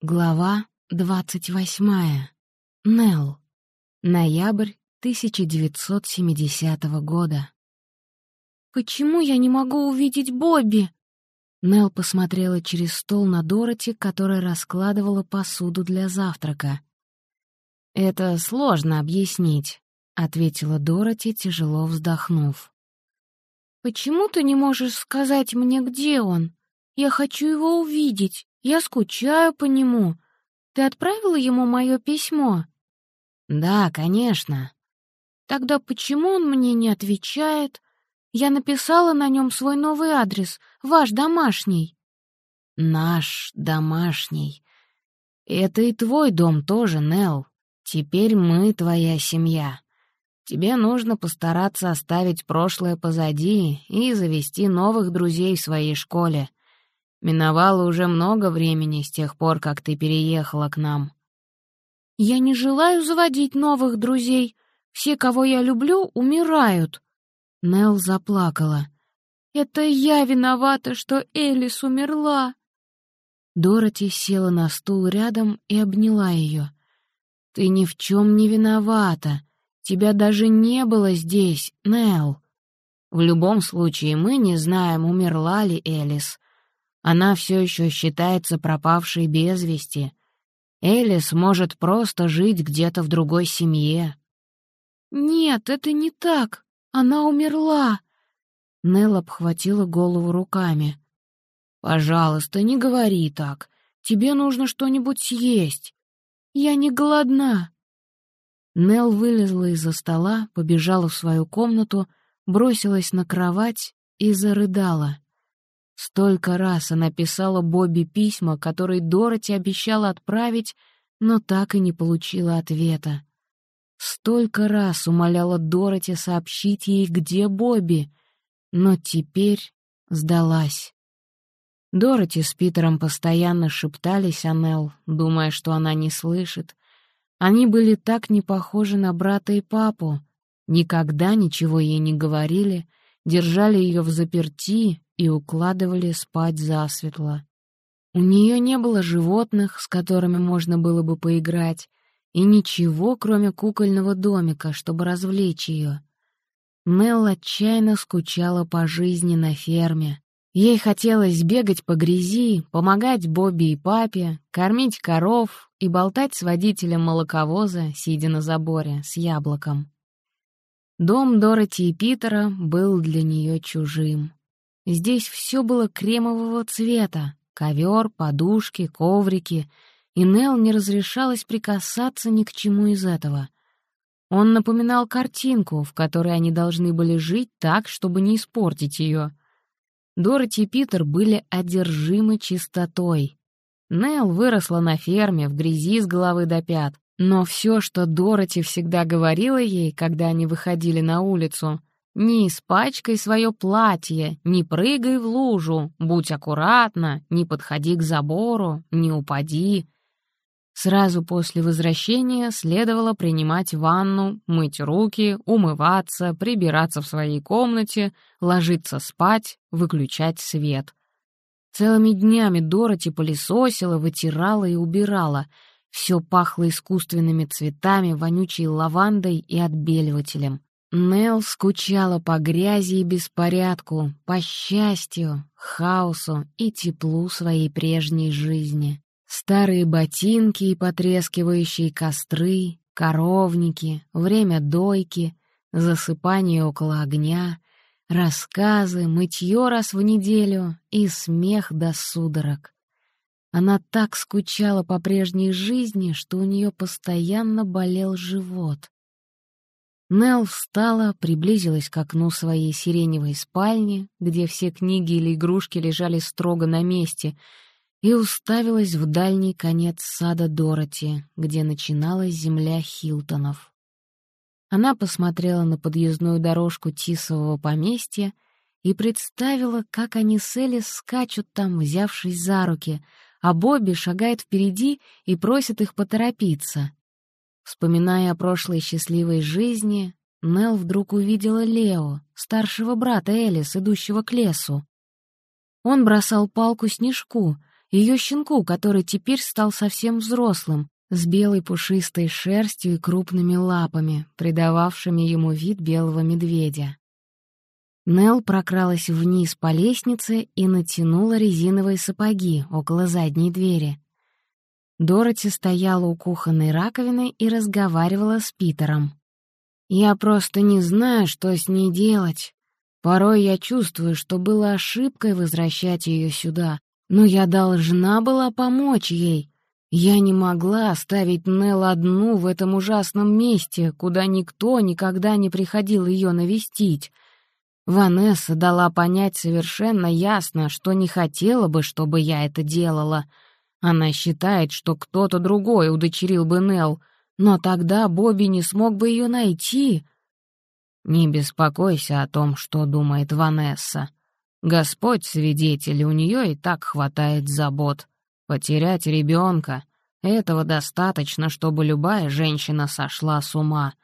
Глава двадцать восьмая. Нелл. Ноябрь 1970 года. «Почему я не могу увидеть Бобби?» Нелл посмотрела через стол на Дороти, которая раскладывала посуду для завтрака. «Это сложно объяснить», — ответила Дороти, тяжело вздохнув. «Почему ты не можешь сказать мне, где он? Я хочу его увидеть». Я скучаю по нему. Ты отправила ему мое письмо?» «Да, конечно». «Тогда почему он мне не отвечает? Я написала на нем свой новый адрес, ваш домашний». «Наш домашний. Это и твой дом тоже, Нелл. Теперь мы твоя семья. Тебе нужно постараться оставить прошлое позади и завести новых друзей в своей школе. Миновало уже много времени с тех пор, как ты переехала к нам. Я не желаю заводить новых друзей. Все, кого я люблю, умирают. Нелл заплакала. Это я виновата, что Элис умерла. Дороти села на стул рядом и обняла ее. Ты ни в чем не виновата. Тебя даже не было здесь, Нелл. В любом случае, мы не знаем, умерла ли Элис. Она все еще считается пропавшей без вести. Элис может просто жить где-то в другой семье. «Нет, это не так. Она умерла». Нелл обхватила голову руками. «Пожалуйста, не говори так. Тебе нужно что-нибудь съесть». «Я не голодна». Нелл вылезла из-за стола, побежала в свою комнату, бросилась на кровать и зарыдала. Столько раз она писала Бобби письма, которые Дороти обещала отправить, но так и не получила ответа. Столько раз умоляла Дороти сообщить ей, где Бобби, но теперь сдалась. Дороти с Питером постоянно шептались о Нелл, думая, что она не слышит. Они были так не похожи на брата и папу, никогда ничего ей не говорили, держали ее в заперти и укладывали спать засветло. У нее не было животных, с которыми можно было бы поиграть, и ничего, кроме кукольного домика, чтобы развлечь ее. Нелл отчаянно скучала по жизни на ферме. Ей хотелось бегать по грязи, помогать Бобби и папе, кормить коров и болтать с водителем молоковоза, сидя на заборе, с яблоком. Дом Дороти и Питера был для нее чужим. Здесь все было кремового цвета — ковер, подушки, коврики, и Нел не разрешалось прикасаться ни к чему из этого. Он напоминал картинку, в которой они должны были жить так, чтобы не испортить ее. Дороти и Питер были одержимы чистотой. Нел выросла на ферме, в грязи с головы до пят, но все, что Дороти всегда говорила ей, когда они выходили на улицу, не испачкай свое платье, не прыгай в лужу, будь аккуратна, не подходи к забору, не упади. Сразу после возвращения следовало принимать ванну, мыть руки, умываться, прибираться в своей комнате, ложиться спать, выключать свет. Целыми днями Дороти пылесосила, вытирала и убирала. Все пахло искусственными цветами, вонючей лавандой и отбеливателем. Нел скучала по грязи и беспорядку, по счастью, хаосу и теплу своей прежней жизни. Старые ботинки и потрескивающие костры, коровники, время дойки, засыпание около огня, рассказы, мытье раз в неделю и смех до судорог. Она так скучала по прежней жизни, что у нее постоянно болел живот. Нелл встала, приблизилась к окну своей сиреневой спальни, где все книги или игрушки лежали строго на месте, и уставилась в дальний конец сада Дороти, где начиналась земля Хилтонов. Она посмотрела на подъездную дорожку Тисового поместья и представила, как они с Элли скачут там, взявшись за руки, а Бобби шагает впереди и просит их поторопиться. Вспоминая о прошлой счастливой жизни, Нел вдруг увидела Лео, старшего брата Элис, идущего к лесу. Он бросал палку снежку, ее щенку, который теперь стал совсем взрослым, с белой пушистой шерстью и крупными лапами, придававшими ему вид белого медведя. Нел прокралась вниз по лестнице и натянула резиновые сапоги около задней двери. Дороти стояла у кухонной раковины и разговаривала с Питером. «Я просто не знаю, что с ней делать. Порой я чувствую, что было ошибкой возвращать ее сюда, но я должна была помочь ей. Я не могла оставить Нел одну в этом ужасном месте, куда никто никогда не приходил ее навестить. Ванесса дала понять совершенно ясно, что не хотела бы, чтобы я это делала. Она считает, что кто-то другой удочерил бы Нел, но тогда Бобби не смог бы ее найти. Не беспокойся о том, что думает Ванесса. Господь свидетель, у нее и так хватает забот. Потерять ребенка — этого достаточно, чтобы любая женщина сошла с ума.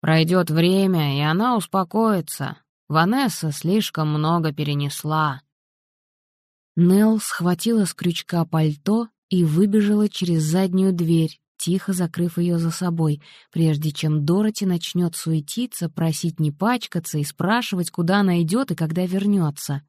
Пройдет время, и она успокоится. Ванесса слишком много перенесла. Нелл схватила с крючка пальто и выбежала через заднюю дверь, тихо закрыв ее за собой, прежде чем Дороти начнет суетиться, просить не пачкаться и спрашивать, куда она идет и когда вернется.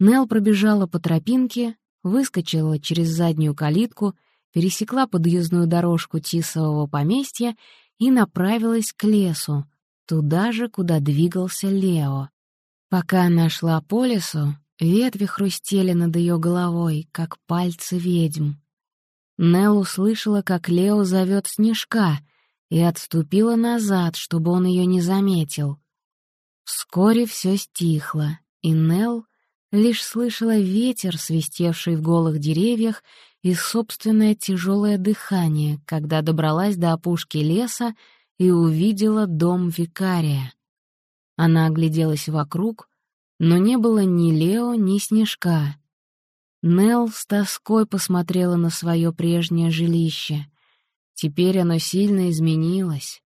Нелл пробежала по тропинке, выскочила через заднюю калитку, пересекла подъездную дорожку Тисового поместья и направилась к лесу, туда же, куда двигался Лео. Пока она шла по лесу, ветви хрустели над ее головой, как пальцы ведьм. Нелл услышала, как Лео зовет Снежка, и отступила назад, чтобы он ее не заметил. Вскоре все стихло, и Нелл лишь слышала ветер, свистевший в голых деревьях, и собственное тяжелое дыхание, когда добралась до опушки леса и увидела дом викария. Она огляделась вокруг, но не было ни Лео, ни Снежка. Нелл с тоской посмотрела на свое прежнее жилище. Теперь оно сильно изменилось.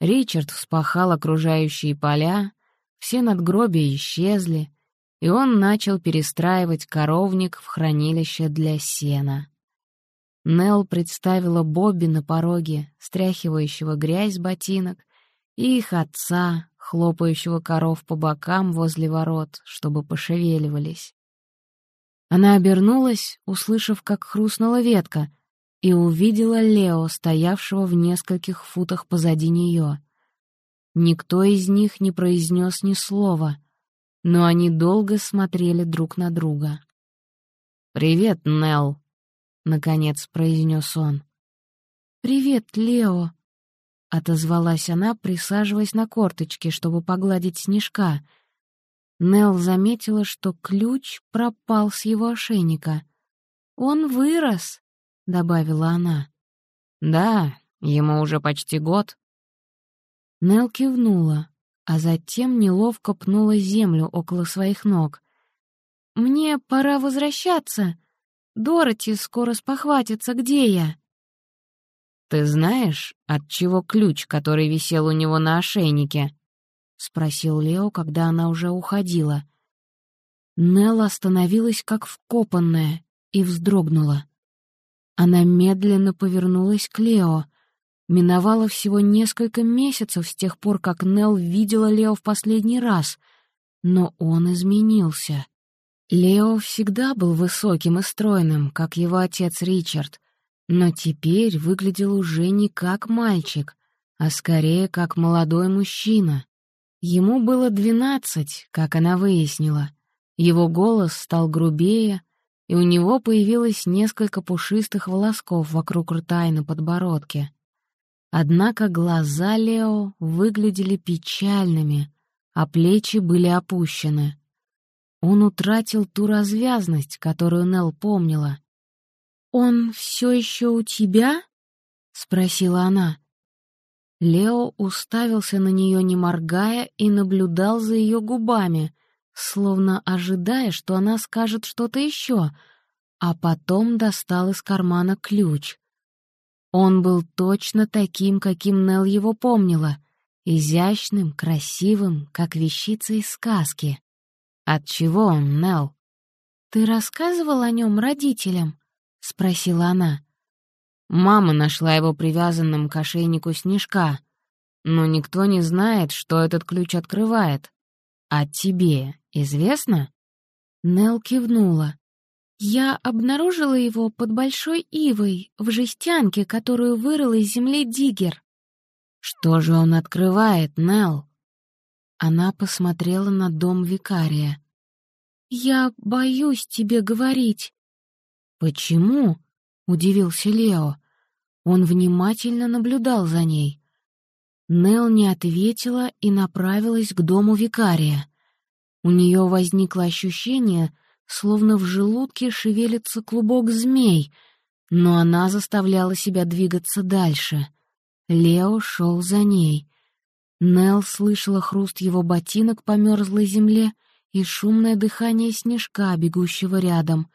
Ричард вспахал окружающие поля, все надгробия исчезли, и он начал перестраивать коровник в хранилище для сена. Нелл представила Бобби на пороге, стряхивающего грязь с ботинок, и их отца, хлопающего коров по бокам возле ворот, чтобы пошевеливались. Она обернулась, услышав, как хрустнула ветка, и увидела Лео, стоявшего в нескольких футах позади нее. Никто из них не произнес ни слова, но они долго смотрели друг на друга. «Привет, Нелл», — наконец произнес он. «Привет, Лео», — отозвалась она, присаживаясь на корточки, чтобы погладить снежка. Нелл заметила, что ключ пропал с его ошейника. «Он вырос», — добавила она. «Да, ему уже почти год». Нелл кивнула, а затем неловко пнула землю около своих ног. «Мне пора возвращаться», Дороти скоро спохватится, где я. «Ты знаешь, от чего ключ, который висел у него на ошейнике?» — спросил Лео, когда она уже уходила. Нелла остановилась как вкопанная и вздрогнула. Она медленно повернулась к Лео. Миновало всего несколько месяцев с тех пор, как Нелл видела Лео в последний раз, но он изменился. Лео всегда был высоким и стройным, как его отец Ричард, но теперь выглядел уже не как мальчик, а скорее как молодой мужчина. Ему было двенадцать, как она выяснила. Его голос стал грубее, и у него появилось несколько пушистых волосков вокруг рта и на подбородке. Однако глаза Лео выглядели печальными, а плечи были опущены — он утратил ту развязность, которую Нел помнила. «Он все еще у тебя?» — спросила она. Лео уставился на нее, не моргая, и наблюдал за ее губами, словно ожидая, что она скажет что-то еще, а потом достал из кармана ключ. Он был точно таким, каким Нел его помнила, изящным, красивым, как вещица из сказки. От чего он, Нел? «Ты рассказывал о нем родителям?» — спросила она. Мама нашла его привязанным к ошейнику снежка, но никто не знает, что этот ключ открывает. А тебе известно? Нел кивнула. Я обнаружила его под большой ивой в жестянке, которую вырыл из земли Диггер. Что же он открывает, Нел? Она посмотрела на дом викария. «Я боюсь тебе говорить». «Почему?» — удивился Лео. Он внимательно наблюдал за ней. Нел не ответила и направилась к дому викария. У нее возникло ощущение, словно в желудке шевелится клубок змей, но она заставляла себя двигаться дальше. Лео шел за ней. Нел слышала хруст его ботинок по мерзлой земле и шумное дыхание снежка, бегущего рядом.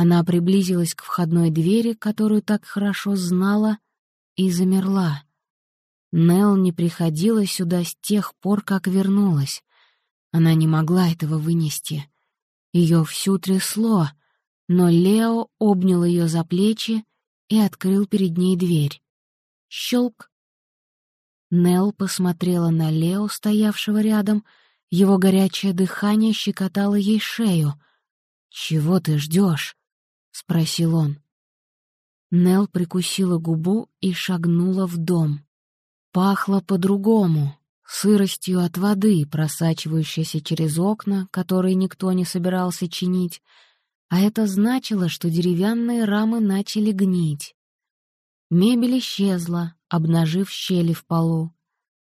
Она приблизилась к входной двери, которую так хорошо знала, и замерла. Нел не приходила сюда с тех пор, как вернулась. Она не могла этого вынести. Ее всю трясло, но Лео обнял ее за плечи и открыл перед ней дверь. Щелк. Нел посмотрела на Лео, стоявшего рядом. Его горячее дыхание щекотало ей шею. «Чего ты ждешь?» — спросил он. Нел прикусила губу и шагнула в дом. Пахло по-другому, сыростью от воды, просачивающейся через окна, которые никто не собирался чинить, а это значило, что деревянные рамы начали гнить. Мебель исчезла, обнажив щели в полу.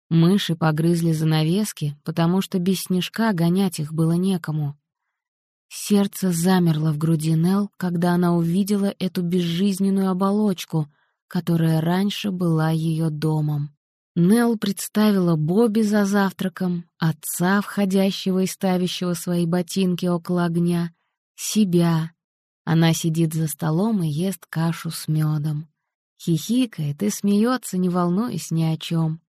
Мыши погрызли занавески, потому что без снежка гонять их было некому. Сердце замерло в груди Нел, когда она увидела эту безжизненную оболочку, которая раньше была ее домом. Нелл представила Бобби за завтраком, отца, входящего и ставящего свои ботинки около огня, себя. Она сидит за столом и ест кашу с медом. Хихикает и смеется, не волнуясь ни о чем.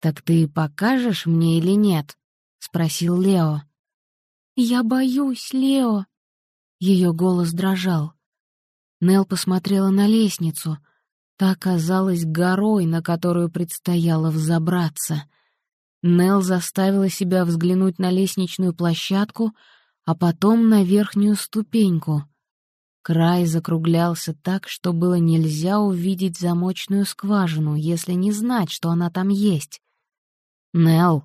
«Так ты покажешь мне или нет?» — спросил Лео. «Я боюсь, Лео!» Ее голос дрожал. Нел посмотрела на лестницу — Та казалась горой, на которую предстояло взобраться. Нел заставила себя взглянуть на лестничную площадку, а потом на верхнюю ступеньку. Край закруглялся так, что было нельзя увидеть замочную скважину, если не знать, что она там есть. «Нелл,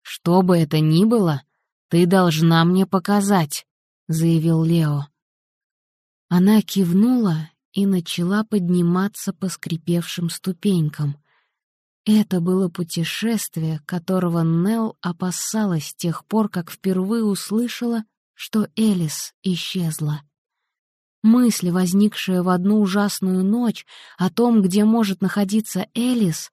что бы это ни было, ты должна мне показать», — заявил Лео. Она кивнула и начала подниматься по скрипевшим ступенькам. Это было путешествие, которого Нелл опасалась с тех пор, как впервые услышала, что Элис исчезла. Мысли, возникшие в одну ужасную ночь о том, где может находиться Элис,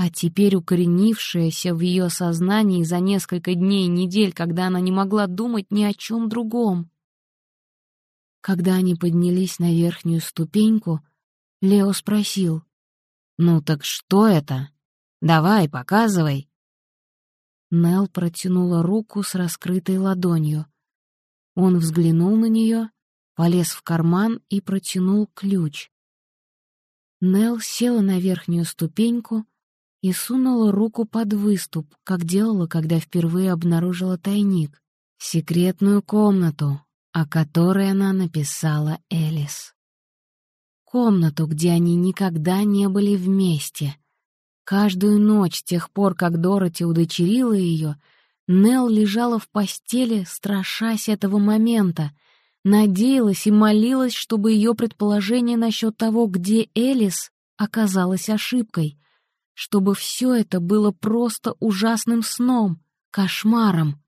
а теперь укоренившаяся в ее сознании за несколько дней и недель, когда она не могла думать ни о чем другом. Когда они поднялись на верхнюю ступеньку, Лео спросил. «Ну так что это? Давай, показывай». Нел протянула руку с раскрытой ладонью. Он взглянул на нее, полез в карман и протянул ключ. Нел села на верхнюю ступеньку и сунула руку под выступ, как делала, когда впервые обнаружила тайник. Секретную комнату, о которой она написала Элис. Комнату, где они никогда не были вместе. Каждую ночь с тех пор, как Дороти удочерила ее, Нелл лежала в постели, страшась этого момента, надеялась и молилась, чтобы ее предположение насчет того, где Элис, оказалось ошибкой, чтобы все это было просто ужасным сном, кошмаром.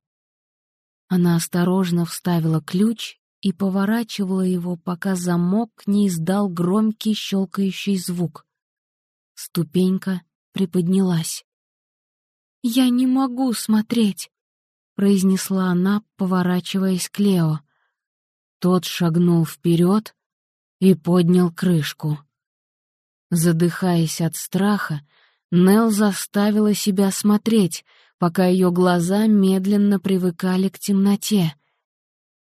Она осторожно вставила ключ и поворачивала его, пока замок не издал громкий щелкающий звук. Ступенька приподнялась. «Я не могу смотреть», — произнесла она, поворачиваясь к Лео. Тот шагнул вперед и поднял крышку. Задыхаясь от страха, Нел заставила себя смотреть — пока ее глаза медленно привыкали к темноте.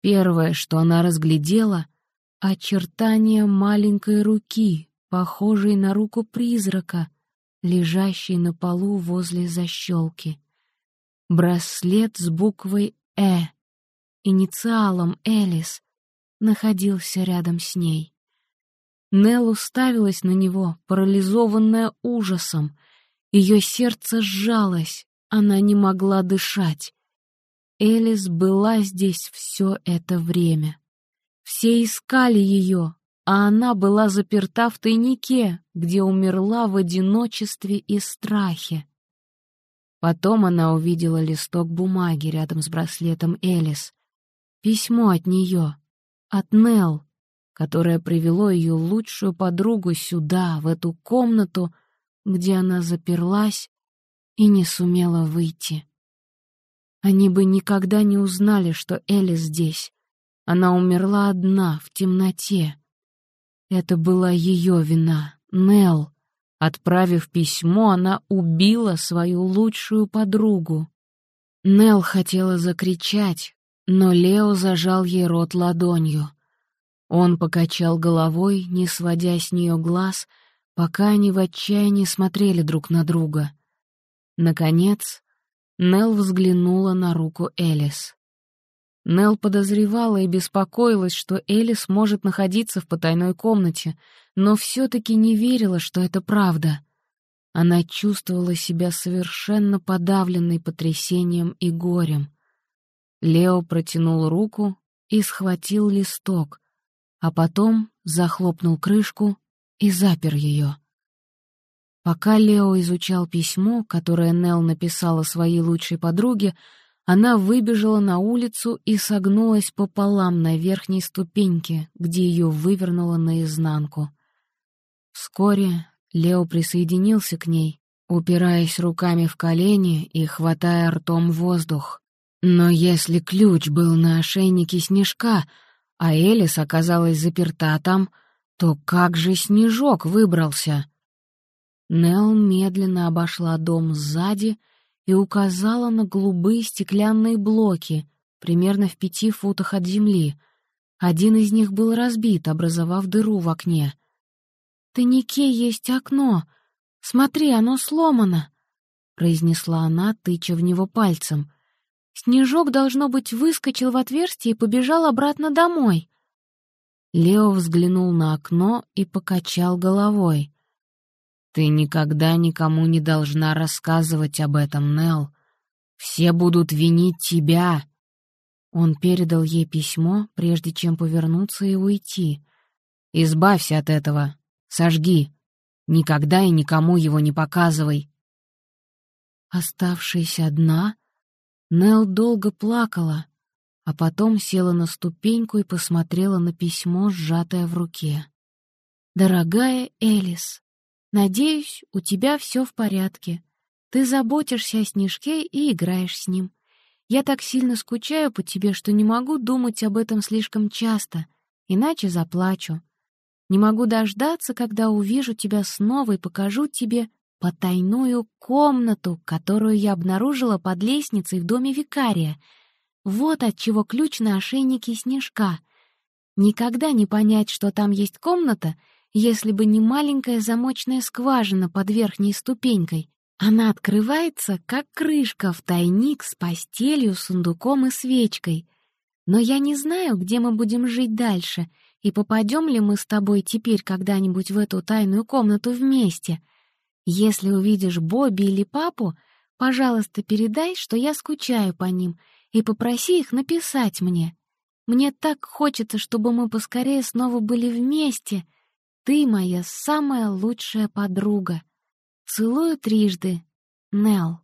Первое, что она разглядела — очертания маленькой руки, похожей на руку призрака, лежащей на полу возле защелки. Браслет с буквой «Э», инициалом «Элис», находился рядом с ней. Нелл уставилась на него, парализованная ужасом. Ее сердце сжалось, она не могла дышать. Элис была здесь все это время. Все искали ее, а она была заперта в тайнике, где умерла в одиночестве и страхе. Потом она увидела листок бумаги рядом с браслетом Элис. Письмо от нее, от Нелл которое привело ее лучшую подругу сюда, в эту комнату, где она заперлась и не сумела выйти. Они бы никогда не узнали, что Элли здесь. Она умерла одна, в темноте. Это была ее вина, Нелл. Отправив письмо, она убила свою лучшую подругу. Нелл хотела закричать, но Лео зажал ей рот ладонью. Он покачал головой, не сводя с нее глаз, пока они в отчаянии смотрели друг на друга. Наконец, Нел взглянула на руку Элис. Нел подозревала и беспокоилась, что Элис может находиться в потайной комнате, но все-таки не верила, что это правда. Она чувствовала себя совершенно подавленной потрясением и горем. Лео протянул руку и схватил листок — а потом захлопнул крышку и запер ее. Пока Лео изучал письмо, которое Нелл написала своей лучшей подруге, она выбежала на улицу и согнулась пополам на верхней ступеньке, где ее вывернуло наизнанку. Вскоре Лео присоединился к ней, упираясь руками в колени и хватая ртом воздух. Но если ключ был на ошейнике снежка — а Элис оказалась заперта там, то как же Снежок выбрался? Нелл медленно обошла дом сзади и указала на голубые стеклянные блоки, примерно в пяти футах от земли. Один из них был разбит, образовав дыру в окне. «В тайнике есть окно. Смотри, оно сломано», — произнесла она, тыча в него пальцем. Снежок, должно быть, выскочил в отверстие и побежал обратно домой. Лео взглянул на окно и покачал головой. «Ты никогда никому не должна рассказывать об этом, Нелл. Все будут винить тебя». Он передал ей письмо, прежде чем повернуться и уйти. «Избавься от этого. Сожги. Никогда и никому его не показывай». Оставшись одна, Нел долго плакала, а потом села на ступеньку и посмотрела на письмо, сжатое в руке. «Дорогая Элис, надеюсь, у тебя все в порядке. Ты заботишься о Снежке и играешь с ним. Я так сильно скучаю по тебе, что не могу думать об этом слишком часто, иначе заплачу. Не могу дождаться, когда увижу тебя снова и покажу тебе, потайную комнату, которую я обнаружила под лестницей в доме викария. Вот от чего ключ на ошейнике снежка. Никогда не понять, что там есть комната, если бы не маленькая замочная скважина под верхней ступенькой. Она открывается, как крышка в тайник с постелью, сундуком и свечкой. Но я не знаю, где мы будем жить дальше, и попадем ли мы с тобой теперь когда-нибудь в эту тайную комнату вместе — если увидишь Бобби или папу, пожалуйста, передай, что я скучаю по ним, и попроси их написать мне. Мне так хочется, чтобы мы поскорее снова были вместе. Ты моя самая лучшая подруга. Целую трижды. Нелл.